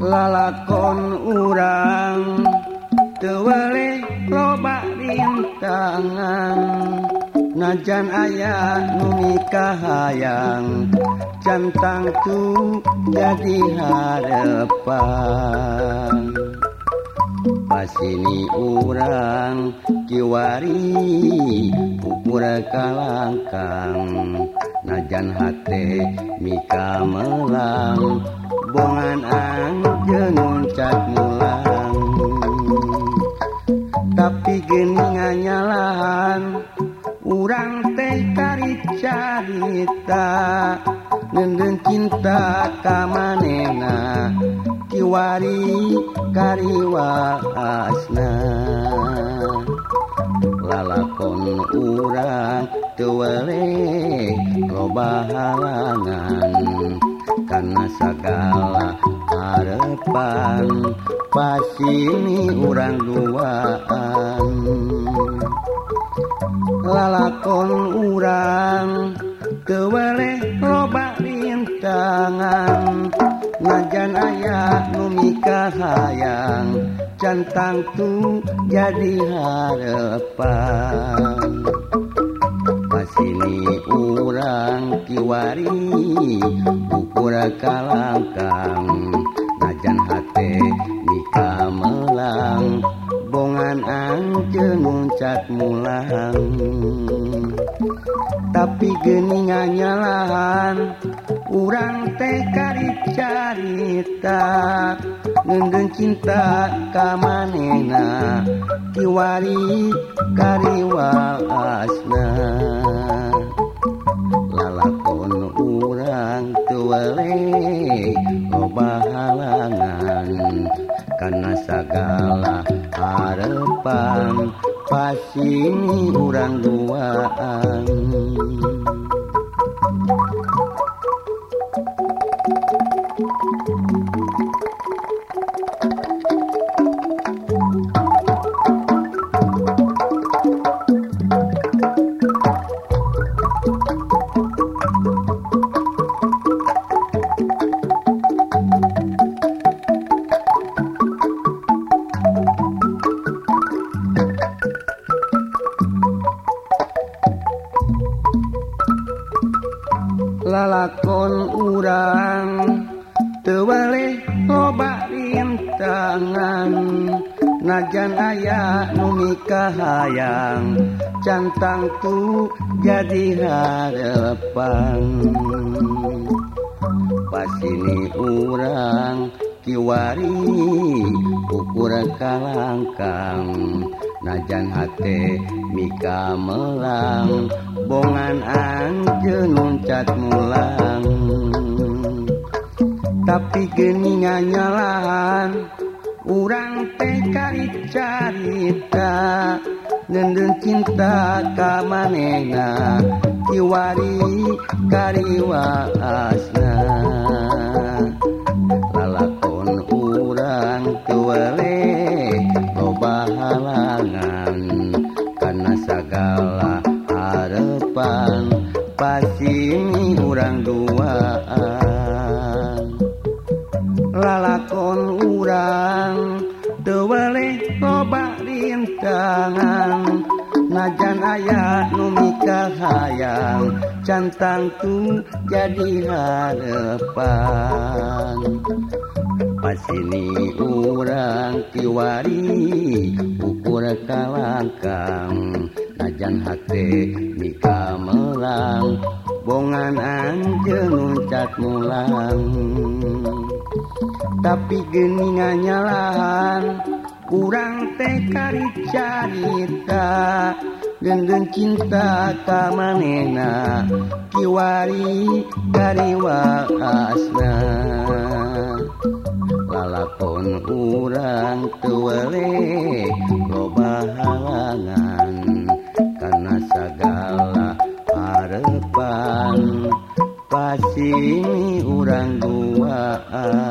lalakon urang tewaleh robak rintangan najan ayah nunikah hayang cantang tuh jadi harapan pasini urang kiwari pupura kalangkang. Najan hate mika melang bongan cat mulang. Tapi geningnyalahan urang teh cari carita nenden cinta kamanena kiwari kariwa asna lalakon urang tuwele loba halangan. karena segala harepan pasini urang duaan lalakon urang teweleh loba rintangan. Najan ayah numika hayang cantang tuh jadi harepan. sini urang kiwari ukura kalangkang. Najan hate nikah melang bongan anjeun muncat mulang. Tapi geningnya lahan urang teh kari carita. Ngendeng cinta kamanena kiwari kariwa asna. numpang pasini urang duaan. najan aya numikah hayang cantang tu jadi harapan. Pas ini urang kiwari ukuran kalangkang najan hate mika melang bongan anjeun nuncat mulang. Tapi geningnya nyalahan kurang pekari carita nenden cinta kamanena kiwari kariwa asna lalakon urang kewele loba halangan karena segala harapan pasti urang duaan. Lalakon urang tangan najan ayah numika hayang cantang tuh jadi harapan pas ini urang tiwari ukur kalangkang najan hati mika melang bongan anjeun nuncat mulang. Tapi geningannya lahan kurang tekari carita gendeng cinta kamanena kiwari kariwa asna lalakon urang tuwele loba halangan karena segala harapan pasti urang duaan.